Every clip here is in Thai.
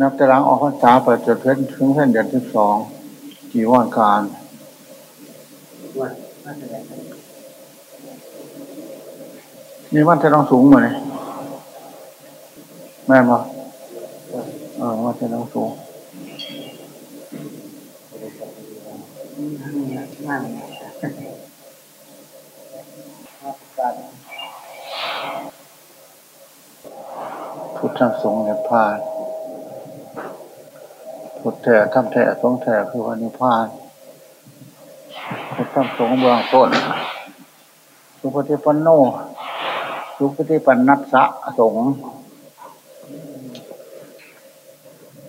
นับแต่ล้างออกพรรษาเปิดจดเพชรถึงเส้นเดือนที่สองกี่วันการนี่วันจะต้องสูงเหมือนแม่มาเออวันจะต้องสูงพุ ทธสงฆ์เนี่ยพานพุทธแท้ทำแท้สงแท้คือวันนิพพานพุทธสงฆ์เบื้องต้น สุปฏิปันโน สุปฏิปันนัสสะสงฆ์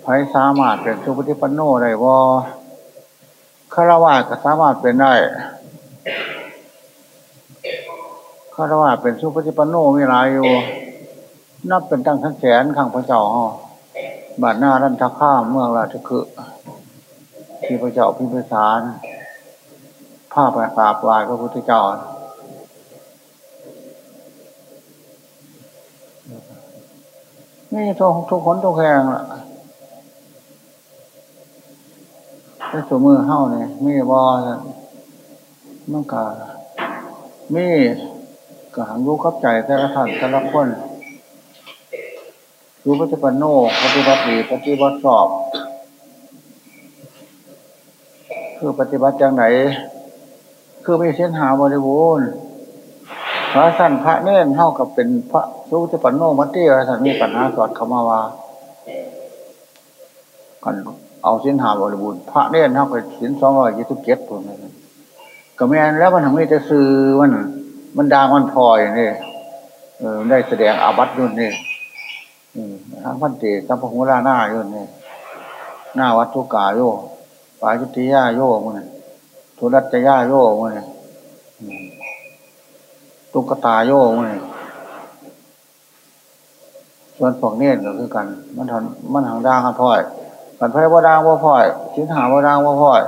ไพสามารถเป็นสุปฏิปันโนได้ว่าคารวะก็สามารถเป็นได้คารวะเป็นสุปฏิปันโนมีหลายอยู่ นับเป็นตั้งทั้งแสนขังพระเจ้าบาดหน้ารันทข้ามเมืองราชคือที่พระเจ้าพิมพิสารผ้าประกาบวายพระพุทธเจ้านี่ทุกทุกคนทุกแห่งล่ะแต่สมือเฮ้าเนี่ยมีบอมันกามีกหังรู้ขับใจแต่ละท่านแต่ละคน รู้ปฏิปันโนปฏิบัติดีปฏิบัติสอบ คือปฏิบัติจังไหน คือไม่เส้นหาบริบูรณ์พระสั้นพระเน่นเท่ากับเป็นพระรู้ปฏิปันโนมัตติอะไรสันมีปัญหาสอดคำมาว่ากันเอาเส้นหาบริบูรณ์พระเน่นเท่ากับสินสองร้อยยี่สิบเจ็ดตัวนี้ก็แม่นแล้วมันทำให้จะซื้อมัน มันดามันพลอยนี่เออได้แสดงอาบัติยุ่นนี่ ทั้งพันเตสัมพหุราหน้าโยนเนี่หน้าวัตถุกาโยปาจุติยาโยมันทุรัตยาโยมันตุกตาโยมันส่วนพวกเนตรก็คือกัน มันทันมันหางด่างกันพ่อยกันไพ่ว่าด่างว่าพ่อยชิ้นหาว่าด่างว่าพ่อย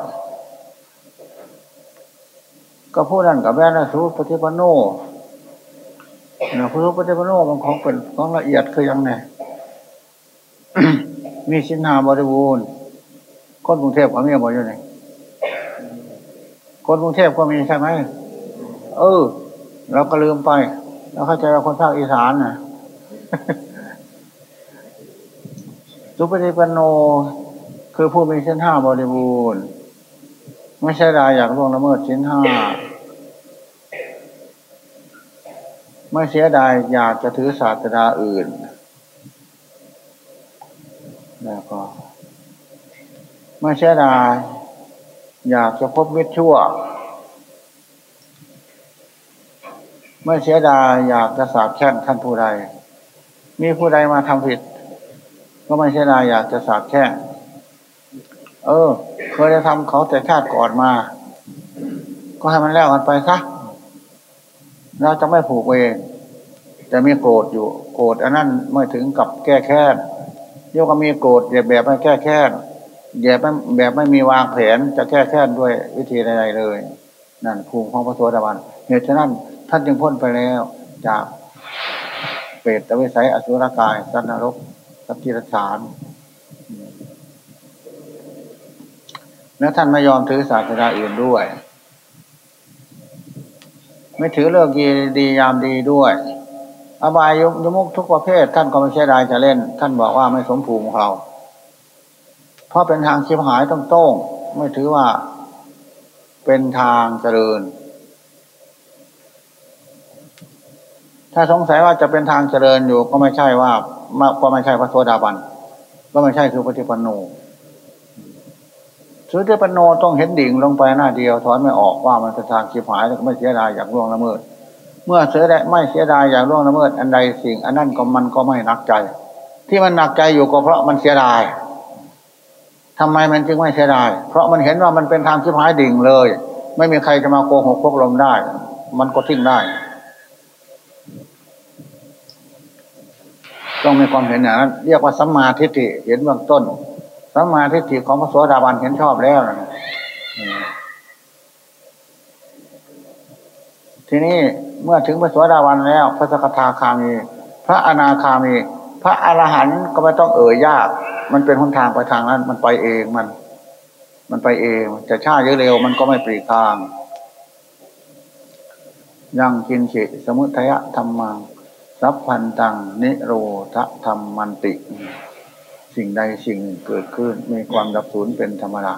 ก็พูดนั่นกับแม่นะสูปฏิปโน นะพูดปฏิปโนมันของเป็นของละเอียดคือยังไงมีสินหาบริบูรณ์คนกรุงเทพก็มีบ่อยู่ไหนคนกรุงเทพก็มีใช่ไหมเออ เราก็ลืมไปเราเข้าใจว่าคนภาคอีสานนะสุปฏิปันโน คือผู้มีสินห้าบริบูรณ์ ไม่ใช่รายอยากล่วงละเมิดสินห้า ไม่เสียดายอยากจะถือศาสดาอื่น แล้วก็ ไม่ใช่ดายอยากจะพบมิตรชั่ว ไม่เสียดายอยากจะสาบแช่งท่านผู้ใด มีผู้ใดมาทำผิด ก็ไม่เสียดายอยากจะสาบแช่งเออ เคยจะทำเขาแต่ชาติก่อนมา ก็ให้มันแล้วกันไปซะ เราจะไม่ผูกเองจะมีโกรธอยู่ โกรธอันนั้นไม่ถึงกับแก้แค้นเรียกว่ามีโกรธแบบแบบไม่แก้แค้นแบบไม่แบบไม่มีวางแผนจะแก้แค้นด้วยวิธีใดๆเลย นั่นภูมิของพระโสดาบันเหตุฉะนั้นท่านจึงพ้นไปแล้ว จากเปรตตะวิสัยอสุรกายสันนรกสัตติรสารและท่านไม่ยอมถือศาสนาอื่นด้วย ไม่ถือเลิกดียามดีด้วย อบายยยมุกทุกประเภท ท่านก็ไม่ใช่ได้จะเล่น ท่านบอกว่าไม่สมภูมิของเรา เพราะเป็นทางชิบหายต้องโต้งไม่ถือว่าเป็นทางเจริญ ถ้าสงสัยว่าจะเป็นทางเจริญอยู่ก็ไม่ใช่ว่าก็ไม่ใช่พระโสดาบันก็ไม่ใช่คือปฏิปันโน สุติปันโนต้องเห็นดิ่งลงไปหน้าเดียวถอนไม่ออกว่ามันเป็นทางชิบหายแล้วก็ไม่เสียดายอย่างร่วงละเมิด เมื่อเสียดายไม่เสียดายอย่างร่วงละเมิด อันใดสิ่ง อันนั้นก็มันก็ไม่หนักใจ ที่มันหนักใจอยู่ก็เพราะมันเสียดายทำไมมันจึงไม่เสียดาย เพราะมันเห็นว่ามันเป็นทางชิบหายดิ่งเลย ไม่มีใครจะมาโกหกพวกลมได้ มันก็ทิ้งได้ต้องมีความเห็นอย่างนั้นเรียกว่าสัมมาทิฏฐิเห็นเบื้องต้น สัมมาทิฏฐิของพระโสดาบันเห็นชอบแล้วนะทีนี้เมื่อถึงพระสวสดาวันแล้ว พระสกทาคามี พระอนาคามี พระอรหันต์ก็ไม่ต้องเอ่ยยาก มันเป็นหนทางไปทางนั้น มันไปเองมัน มันไปเองจะช้าเยอะเร็วมันก็ไม่ปรีทาง ยังกินเฉสมุทยะธรรมังสัพพันตังนิโรธธรรมมันติ สิ่งใดสิ่งหนึ่งเกิดขึ้น มีความดับสูญเป็นธรรมดา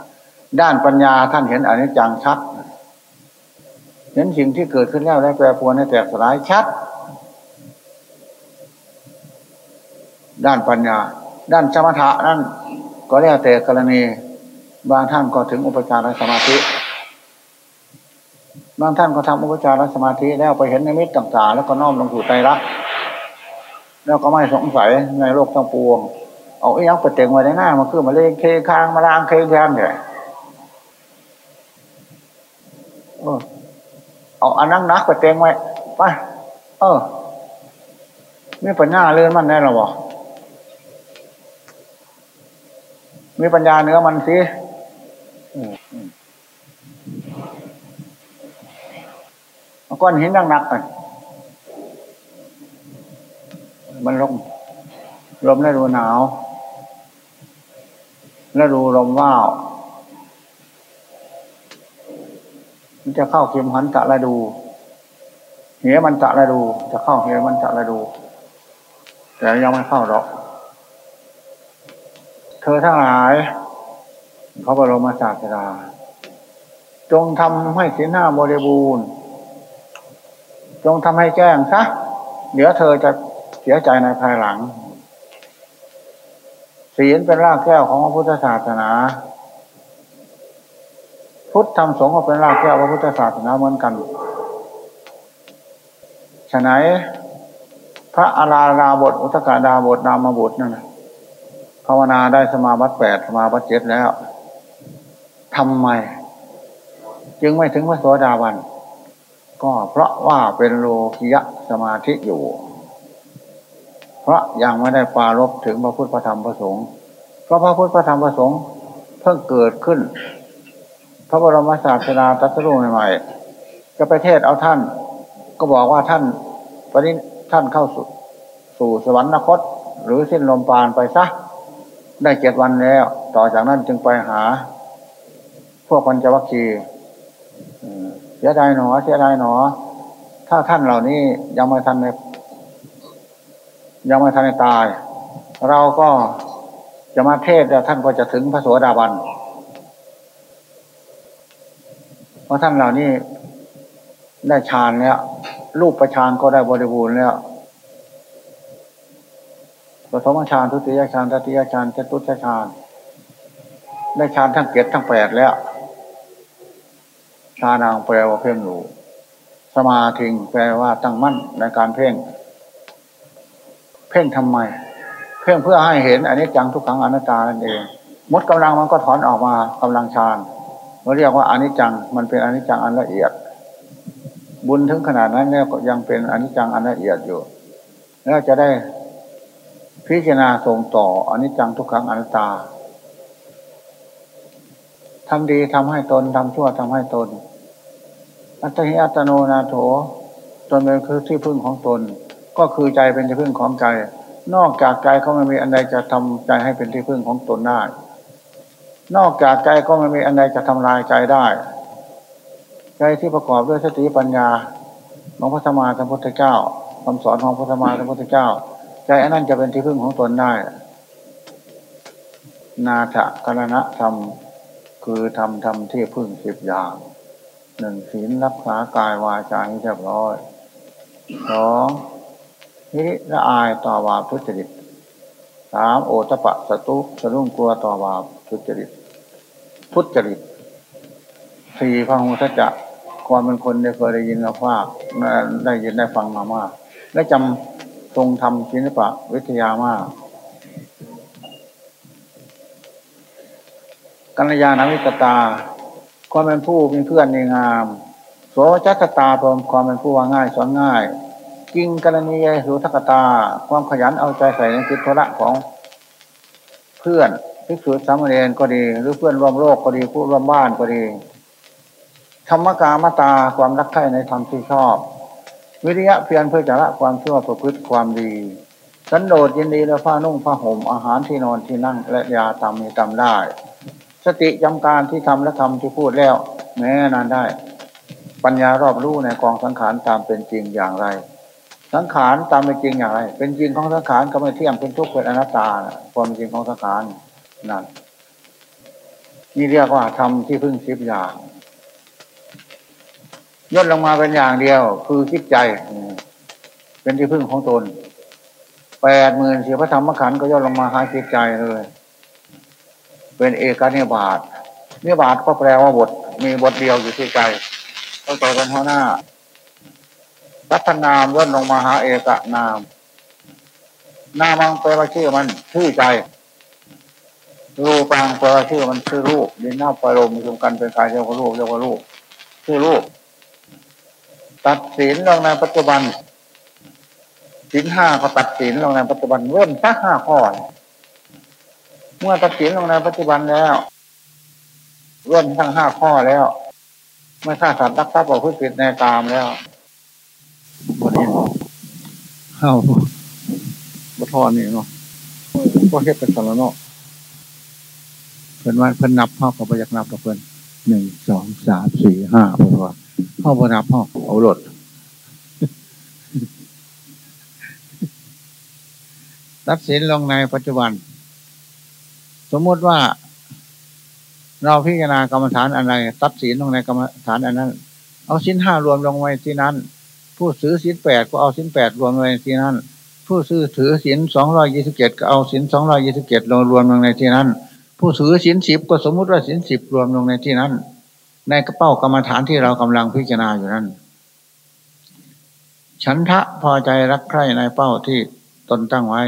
ด้านปัญญาท่านเห็นอนิจจังชัดเห็นสิ่งที่เกิดขึ้นแล้วและแปรปรวนให้แตกสลายชัด ด้านปัญญา ด้านสมถะนั่นก็แล้วแต่กรณีบางท่านก็ถึงอุปจารสมาธิ บางท่านก็ทำอุปจารสมาธิแล้วไปเห็นในมิตต่าง ๆ แล้วก็น้อมลงสู่ใจรักแล้วก็ไม่สงสัยในโลกทั้งปวง เอาไอ้ยักษ์ไปเต็งไว้ในหน้ามาคือมาเล่นเคค้างมาล้างเคแทนเนี่ยเอาอันนั่งนักไปเต็งไว้ไปเออไม่ปัญญาเลื่อนมันแน่หรอวะมีปัญญาเนื้อมันสิเอาก้อนหินนักหนักไปมันลมลมแล้วดูหนาว แล้วดูลมว่าวมันจะเข้าเข็มหันตะละดู เหยมันตะละดู จะเข้าเหยมันตะละดู แต่ยังไม่เข้าหรอก เธอทั้งหลายพระบรมศาสดาจงทำให้สีหน้าบริบูรณ์ จงทำให้แจ้งซะเดี๋ยวเธอจะเสียใจในภายหลัง ศีลเป็นรากแก้วของพระพุทธศาสนา พุทธธรรมสงฆ์ก็เป็นรากแก้วพระพุทธศาสนาเหมือนกันฉะนั้นพระอาราดาบทอุตกาดาบทนามบทนั่นภาวนาได้สมาบัติแปดสมาบัติเจ็ดแล้วทำไม จึงไม่ถึงพระโสดาบัน ก็เพราะว่าเป็นโลกิยะสมาธิอยู่ ราะยังไม่ได้ปารบถึงพระพุทธพระธรรมพระสงฆ์เพราะพระพุทธพระธรรมพระสงฆ์เพิ่งเกิดขึ้น พระบรมศาสดาตรัสรู้ใหม่ๆจะไปเทศเอาท่าน ก็บอกว่าท่านตอนนี้ท่านเข้าสู่สู่สวรรคต หรือสิ้นลมปานไปซะได้เจ็ดวันแล้ว ต่อจากนั้นจึงไปหา พวกปัญจวัคคีเสียดายหนอเสียดายหนอ ถ้าท่านเหล่านี้ยังไม่ทันใน ยังไม่ทันตาย เราก็จะมาเทศแล้วท่านก็จะถึงพระโสดาบันเพราะท่านเหล่านี้ได้ฌานแล้วรูปประฌานก็ได้บริบูรณ์แล้วปฐมฌานทุติยฌานตติยฌานจตุตฌานได้ฌานทั้งเกตทั้งแปดแล้วฌานางแปลว่าเพ่งหนูสมาธิงแปลว่าตั้งมั่นในการเพ่ง เพ่งทำไม เพ่งเพื่อให้เห็นอันนี้จังทุกขังอนัตตานั่นเองมดกำลังมันก็ถอนออกมากำลังฌานเราเรียกว่าอนิจจังมันเป็นอนิจจังอันละเอียด บุญถึงขนาดนั้นเนี่ยก็ยังเป็นอนิจจังอันละเอียดอยู่ แล้วจะได้พิจารณาส่งต่ออนิจจังทุกครั้งอนัตตาทำดีทำให้ตนทำชั่วทำให้ตน อัตหิอัตโนนาโถตนเป็นคือที่พึ่งของตน ก็คือใจเป็นที่พึ่งของใจ นอกจากใจเขาไม่มีอันใดจะทำใจให้เป็นที่พึ่งของตนได้ นอกจากใจก็ไม่มีอันใดจะทำลายใจได้ ใจที่ประกอบด้วยสติปัญญาของพระธรรมาสัมพุทธเจ้าคำสอนของพระธรรมาสัมพุทธเจ้า ใจอันนั้นจะเป็นที่พึ่งของตนได้ นาถกรณะธรรมคือทำทำที่พึ่งสิบอย่างหนึ่งศีลรักษากายวาจาให้เรียบร้อยสอง นิละอายต่อบาปทุจริตสามโอตปะสตุสรุ่งกลัวต่อบาปทุจริตพุทธจริตสี่พระหุทจะความเป็นคนได้เคยได้ยินมาว่าได้ยินได้ฟังมามาก และจำทรงทำศิลปะวิทยามาก กัญญาณวิตตา ความเป็นผู้มีเพื่อนในงามโสจัตตาพรมความเป็นผู้ว่าง่ายสอนง่าย กิงกรณียสุทกตา ความขยันเอาใจใส่ในกิจธุระของเพื่อนภิกษุสามเณรก็ดี หรือเพื่อนร่วมโลกก็ดีผู้ร่วมบ้านก็ดีธรรมกามตาความรักใคร่ในธรรมที่ชอบ วิริยะเพียรเพื่อจะละความชั่วประพฤติความดี สันโดษยินดีและผ้านุ่งผ้าห่มอาหารที่นอนที่นั่งและยาทำมีทำได้ สติจำการที่ทำและทำที่พูดแล้ว แม้นานได้ ปัญญารอบรู้ในกองสังขารตามเป็นจริงอย่างไร สังขารตามเป็นจริงอย่างไร เป็นจริงของสังขารก็ไม่เที่ยงเป็นทุกข์เป็นอนัตตาความจริงของสังขารนั่นนี่เรียกว่าทำที่พึ่งสิบอย่างย่นลงมาเป็นอย่างเดียว คือคิดใจ เป็นที่พึ่งของตนแปดหมื่นสี่พระธรรมขันธ์ก็ย่นลงมาหาจิตใจเลย เป็นเอกนิบาตนิบาตก็แปลว่าบท มีบทเดียวอยู่ที่ใจเข้าใจกันเท่าหน้า รัตนามย่นลงมาหาเอกนาม นามังแปลว่าชื่อมันชื่อใจ รูปังแปลว่าชื่อมันชื่อรูปดินน้าไฟลมรวมกันเป็นกายเรียกว่ารูปเรียกว่ารูปชื่อรูป ตัดสินลงในปัจจุบันสินห้าก็ตัดสินลงในปัจจุบันเริ่มสักห้าข้อ เมื่อตัดสินลงในปัจจุบันแล้วเริ่มทั้งห้าข้อแล้ว ไม่ฆ่าสัตว์รักทรัพย์เอาพืชผิดในตามแล้ว บนนี้เข้าบทอนนี่เนาะก็เฮ็ดเป็นสารเนาะเพิ่นว่าเพิ่นนับเข้ากับประยักนับกับเพิ่นหนึ่งสองสามสี่ห้าเพิ่นว่าเข้าบนับเข้าเอาหลดตัดสินลงในปัจจุบัน สมมติว่า เราพิจารณากรรมฐานอะไรตัดสินลงในกรรมฐานอันนั้น เอาสินห้ารวมลงไว้ที่นั้น ผู้ซื้อสินแปดก็เอาสินแปดรวมไว้ที่นั้น ผู้ซื้อถือสินสองรอยี่สิบเจ็ดก็เอาสินสองรอยี่สิบเจ็ดลงรวมลงในที่นั้น ผู้ซื้อสินสิบก็สมมุติว่าสินสิบรวมลงในที่นั้น ในกระเป๋ากรรมฐานที่เรากำลังพิจารณาอยู่นั้น ฉันทะพอใจรักใคร่ในเป้าที่ตนตั้งไว้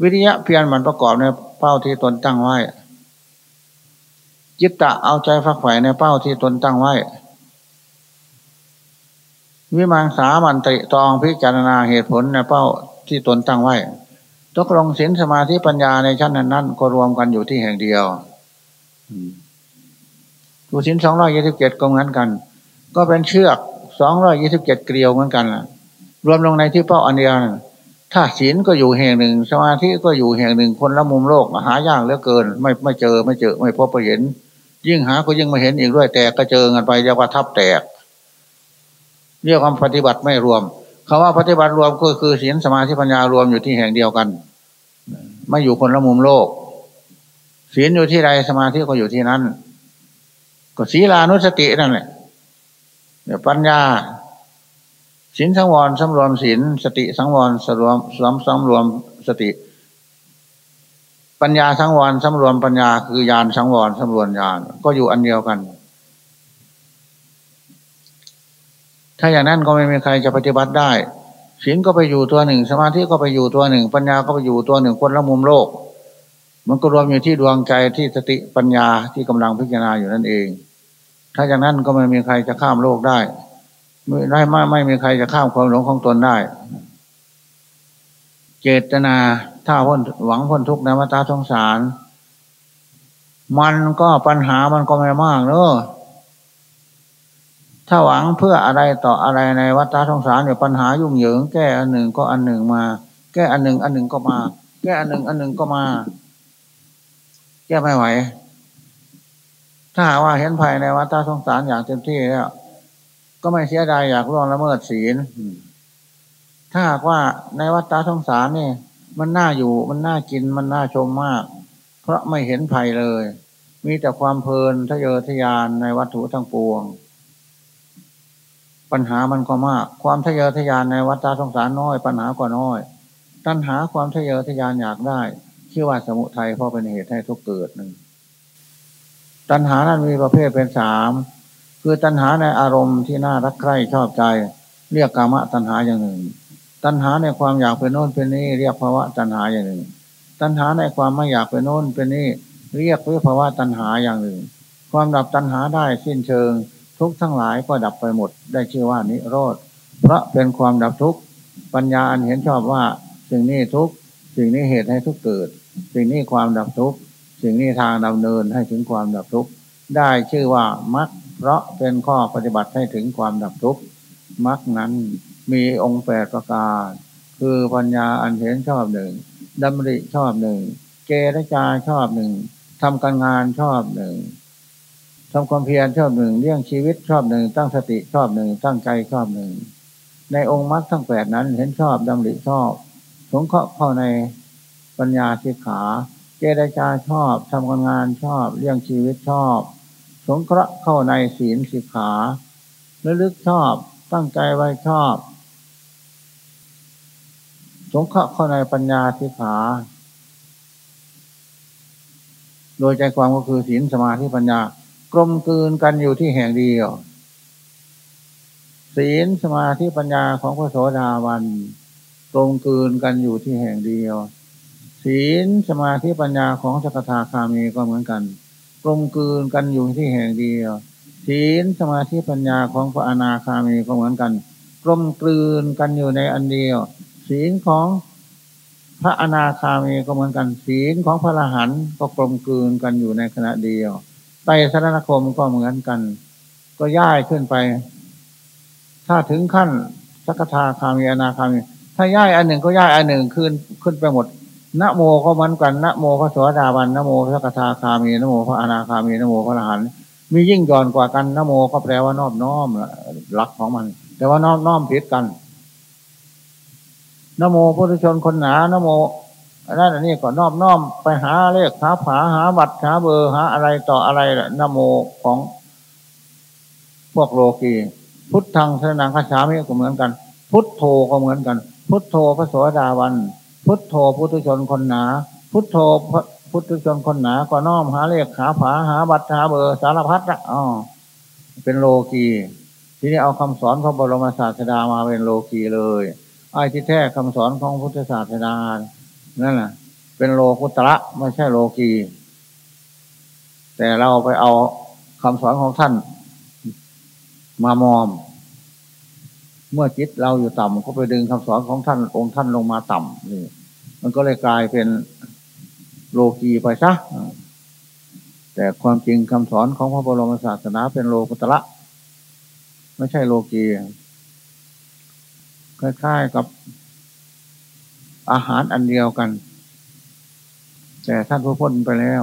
วิริยะเพียรมันประกอบในเป้าที่ตนตั้งไว้จิตตะเอาใจฝักใฝ่ในเป้าที่ตนตั้งไว้ วิมังสามันติตองพิจารณาเหตุผลในเป้าที่ตนตั้งไว้ตกลงศีลสมาธิปัญญาในชั้นนั้นนั้นก็รวมกันอยู่ที่แห่งเดียวดูศีลสองร้อยยี่สิบเจ็ดก็เหมือนกัน ก็เป็นเชือกสองร้อยยี่สิบเจ็ดเกลียวเหมือนกันล่ะ รวมลงในที่เป้าอันเดียวถ้าศีลก็อยู่แห่งหนึ่ง สมาธิก็อยู่แห่งหนึ่งคนละมุมโลกหายากเหลือเกิน ไม่ไม่เจอไม่เจอไม่พบไปเห็น ยิ่งหาก็ยิ่งมาเห็นอีกด้วยแตกก็เจอกันไปเรียกว่าทับแตก เรียกว่าปฏิบัติไม่รวมคาว่าปฏิบัติรวมก็คือศีลสมาธิปัญญารวมอยู่ที่แห่งเดียวกัน ไม่อยู่คนละมุมโลกศีลอยู่ที่ใดสมาธิก็อยู่ที่นั้น ก็ศีลานุสตินั่นแหละเดี๋ยวปัญญาศีลสังวรสำรวมศีลสติสังวรสรวมสมสำรวมสติ ปัญญาสังวรสำรวมปัญญาคือญาณสังวรสำรวมญาณก็อยู่อันเดียวกัน ถ้าอย่างนั้นก็ไม่มีใครจะปฏิบัติได้ศีลก็ไปอยู่ตัวหนึ่ง สมาธิก็ไปอยู่ตัวหนึ่ง ปัญญาก็ไปอยู่ตัวหนึ่งคนละมุมโลก มันก็รวมอยู่ที่ดวงใจที่สติปัญญาที่กำลังพิจารณาอยู่นั่นเอง ถ้าอย่างนั้นก็ไม่มีใครจะข้ามโลกได้ ไม่ได้ไม่ไม่มีใครจะข้ามความหลงของตนได้ เจตนาถ้าพ้นหวังพ้นทุกข์ในวัฏสงสาร มันก็ปัญหามันก็ไม่มากเนอะ ถ้าหวังเพื่ออะไรต่ออะไรในวัฏสงสารเนี่ยปัญหายุ่งเหยิง แก้อันหนึ่งก็อันหนึ่งมา แก้อันหนึ่งอันหนึ่งก็มา แก้อันหนึ่งอันหนึ่งก็มา แก้ไม่ไหว ถ้าว่าเห็นภัยในวัฏสงสารอย่างเต็มที่แล้วก็ไม่เสียดายอยากล่วงละเมิดศีลถ้าหากว่าในวัฏสงสารนี่มันน่าอยู่มันน่ากินมันน่าชมมาก เพราะไม่เห็นภัยเลย มีแต่ความเพลินทะเยอทะยานในวัตถุทั้งปวง ปัญหามันก็มาก ความทะเยอทะยานในวัฏสงสารน้อย ปัญหาก็น้อย ตัณหาความทะเยอทะยานอยากได้ ชื่อว่าสมุทัยเพราะเป็นเหตุให้ทุกเกิดหนึ่งตัณหานั้นมีประเภทเป็นสามคือตัณหาในอารมณ์ที่น่ารักใคร่ชอบใจ เรียกกามะตัณหาอย่างหนึ่ง ตัณหาในความอยากเป็นโน้นเป็นนี้เรียกภาวะตัณหาอย่างหนึ่ง ตัณหาในความไม่อยากเป็นโน้นเป็นนี้เรียกวิภาวะตัณหาอย่างหนึ่ง ความดับตัณหาได้สิ้นเชิง ทุกทั้งหลายก็ดับไปหมด ได้ชื่อว่านิโรธ เพราะเป็นความดับทุกข์ปัญญาอันเห็นชอบว่าสิ่งนี้ทุกสิ่งนี้เหตุให้ทุกเกิด สิ่งนี้ความดับทุกข์สิ่งนี้ทางดำเนินให้ถึงความดับทุกข์ได้ชื่อว่ามรรคเพราะเป็นข้อปฏิบัติให้ถึงความดับทุกข์มรรคนั้นมีองค์แปดประการ คือปัญญาอันเห็นชอบหนึ่งดำริชอบหนึ่งเจรจาชอบหนึ่งทำการงานชอบหนึ่ง ทำความเพียรชอบหนึ่งเลี้ยงชีวิตชอบหนึ่งตั้งสติชอบหนึ่งตั้งใจชอบหนึ่งในองค์มรรคทั้งแปดนั้นเห็นชอบดำริชอบสงเคราะห์เข้าในปัญญาสิกขาเจรจาชอบทำการงานชอบเลี้ยงชีวิตชอบ สงเคราะห์เข้าในศีลสิกขาระลึกชอบตั้งใจไว้ชอบ สงเคราะห์เข้าในปัญญาสิกขา โดยใจความก็คือศีลสมาธิปัญญา กลมกลืนกันอยู่ที่แห่งเดียว ศีลสมาธิปัญญาของพระโสดาวันกลมกลืนกันอยู่ที่แห่งเดียว ศีลสมาธิปัญญาของสกทาคามีก็เหมือนกันกลมกลืนกันอยู่ที่แห่งเดียว ศีลสมาธิปัญญาของพระอนาคามีก็เหมือนกันกลมกลืนกันอยู่ในอันเดียว ศีลของพระอนาคามีก็เหมือนกัน ศีลของพระอรหันต์ก็กลมกลืนกันอยู่ในขณะเดียว ไตสรณคมก็เหมือนกัน ก็ย่ายขึ้นไป ถ้าถึงขั้นสักทาคามีอนาคามี ถ้าย่ายอันหนึ่งก็ย่ายอันหนึ่งขึ้นขึ้นไปหมดนะโมก็เหมือนกันนะโมพระสวสดาบันนะโมสักทาคามีนะโมพระอนาคามีนะโมพระอรหันต์มียิ่งย่อนกว่ากันนะโมก็แปลว่านอบน้อมหลักของมัน แต่ว่านอมน้อมผิดกันนโมพุทธชนคนหนานโม นั่นนี่ก็นอบน้อมไปหาเลขหาผาหาบัตรหาเบอร์หาอะไรต่ออะไรนโมของพวกโลกีพุทธังสนังคาฉามิก็เหมือนกัน พุทโธก็เหมือนกัน พุทโธพระโสดาวัน พุทโธพุทธชนคนหนา พุทโธพุทธชนคนหนาก็น้อมหาเลขหาผาหาบัตรหาเบอร์สารพัดละอ๋อเป็นโลกีทีนี้เอาคำสอนของบรมศาสดามาเป็นโลกีเลยไอ้ที่แท้คำสอนของพุทธศาสนา นั่นแหละเป็นโลกุตระไม่ใช่โลกี แต่เราไปเอาคำสอนของท่าน มามอม เมื่อจิตเราอยู่ต่ำก็ไปดึงคำสอนของท่านองค์ท่านลงมาต่ำนี่มันก็เลยกลายเป็นโลกีไปซะแต่ความจริงคำสอนของพระบรมศาสนาเป็นโลกุตระไม่ใช่โลกีคล้ายๆกับ อาหารอันเดียวกัน แต่ท่านผู้พ้นไปแล้ว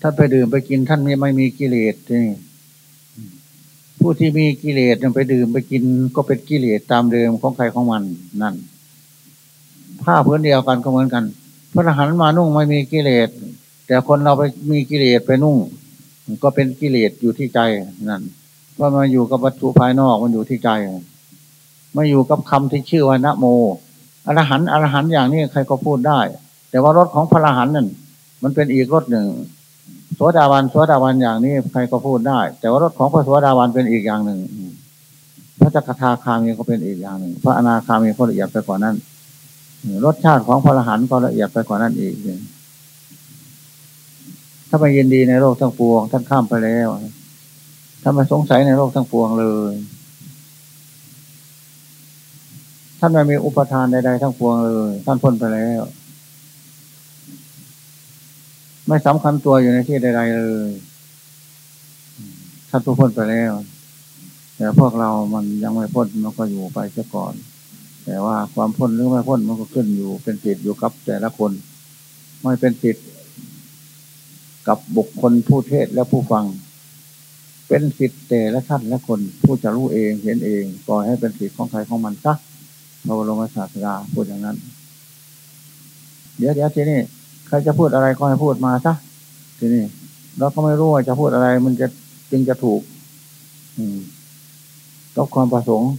ท่านไปดื่มไปกินท่านไม่ไม่มีกิเลสนี่ผู้ที่มีกิเลสไปดื่มไปกินก็เป็นกิเลสตามเดิมของใครของมันนั่นผ้าพื้นเดียวกันก็เหมือนกัน พระอรหันต์มานุ่งไม่มีกิเลสแต่คนเราไปมีกิเลสไปนุ่ง ก็เป็นกิเลสอยู่ที่ใจนั่นว่าะมาอยู่กับวัตถุภายนอกมันอยู่ที่ใจมาอยู่กับคำที่ชื่อว่านะโม อรหันต์อรหันต์อย่างนี้ใครก็พูดได้ แต่ว่ารถของพระอรหันต์นั่นมันเป็นอีกรถหนึ่งสวดาวันสวดาวันอย่างนี้ใครก็พูดได้ แต่ว่ารถของพระสวดาวันเป็นอีกอย่างหนึ่ง พระจักรทาคามีก็เป็นอีกอย่างหนึ่ง พระอนาคามีก็ละเอียดไปกว่านั้นรสชาติของพระอรหันต์ก็ละเอียดไปกว่านั้นอีกถ้าไม่ยินดีในโลกทั้งปวง ท่านข้ามไปแล้ว ถ้าไม่สงสัยในโลกทั้งปวงเลย ท่านไม่มีอุปทานใดๆทั้งปวงเลย ท่านพ้นไปแล้ว ไม่สำคัญตัวอยู่ในที่ใดๆเลยท่านพ้นไปแล้ว แต่พวกเรามันยังไม่พ้นมันก็อยู่ไปเสียก่อน แต่ว่าความพ้นหรือไม่พ้นมันก็ขึ้นอยู่ เป็นสิทธิ์อยู่กับแต่ละคน ไม่เป็นสิทธิ์กับบุคคลผู้เทศและผู้ฟัง เป็นสิทธิ์แต่ละท่านและคนผู้จะรู้เองเห็นเองปล่อยให้เป็นสิทธิ์ของใครของมันซะ พระบรมศาสดาพูดอย่างนั้น เดี๋ยวเดี๋ยวทีนี้ใครจะพูดอะไรก็ให้พูดมาซะทีนี้เราก็ไม่รู้ว่าจะพูดอะไร มันจะจึงจะถูก อืมต้องความประสงค์